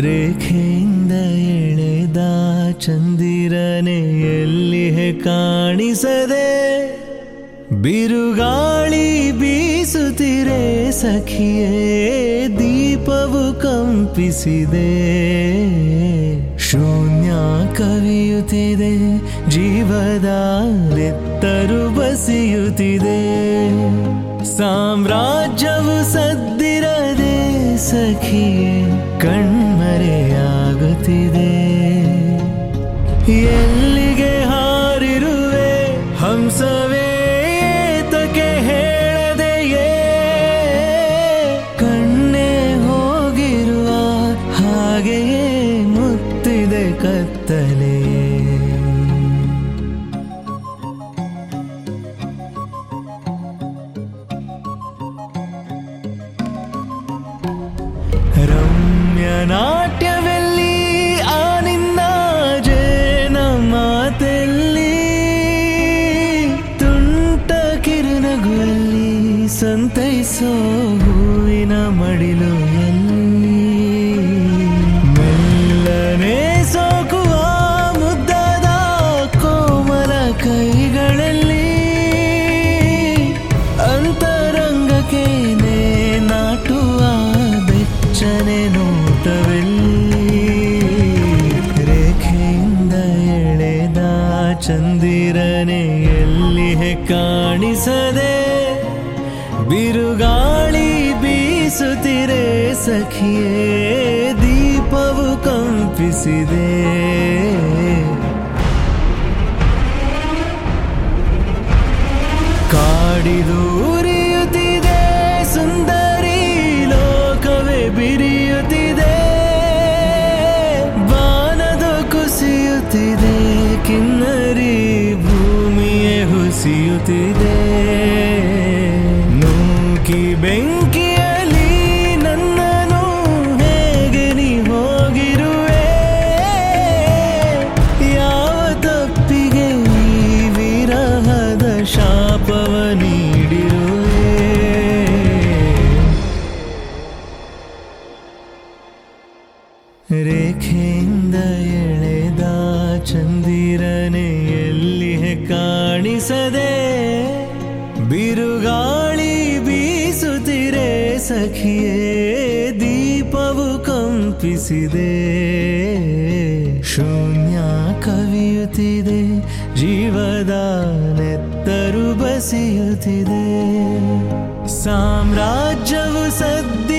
ರೇಖೆಯಿಂದ ಎಳೆದ ಚಂದಿರನೆ ಎಲ್ಲಿ ಕಾಣಿಸದೆ? ಬಿರುಗಾಳಿ ಬೀಸುತ್ತಿರೆ ಸಖಿಯೇ, ದೀಪವು ಕಂಪಿಸಿದೆ. ಶೂನ್ಯ ಕವಿಯುತ್ತಿದೆ, ಜೀವದ ನೆತ್ತರು ಬಸಿಯುತ್ತಿದೆ. ಸಾಮ್ರಾಜ್ಯವು ಸದ್ದಿರದೆ ಸಖಿಯೇ ಕಣ್ಮರೆಯಾಗುತ್ತಿದೆ ಎಲ್ಲಿಗೆ ಹಾರಿರುವೆ ಹಂಸವೇ ಹೇಳದೆಯೇ? ಕಣ್ಣೇ ಹೋಗಿರುವ ಹಾಗೆಯೇ ಮುತ್ತಿದೆ ಕತ್ತಲೆ. ರಮ್ಯ ನಾಟ್ಯವೆಲ್ಲಿ ಆ ನಿನ್ನ ಮಾತೆಲ್ಲಿ ತುಂಟ ಕಿರಣಗುವಲ್ಲಿ ಸಂತೈಸೋ ಚಂದಿರನೆ ಎಲ್ಲಿಹೆ ಕಾಣಿಸದೆ? ಬಿರುಗಾಳಿ ಬೀಸುತ್ತಿರೆ ಸಖಿಯೇ ದೀಪವು ಕಂಪಿಸಿದೆ. ಹುಸಿಯುತ್ತಿದೆ ನೂಕಿ ನೀಡಿರುವೆ? ರೇಖೆಯಿಂದ ಎಳೆದ ಚಂದಿರನೆಯಲ್ಲಿ ಕಾಣಿಸದೆ ಸಖಿಯೇ ದೀಪವು ಕಂಪಿಸಿದೆ. ಶೂನ್ಯ ಕವಿಯುತ್ತಿದೆ ಜೀವದ ನೆತ್ತರು ಬಸಿಯುತ್ತಿದೆ. ಸಾಮ್ರಾಜ್ಯವು ಸದ್ದಿರದೆ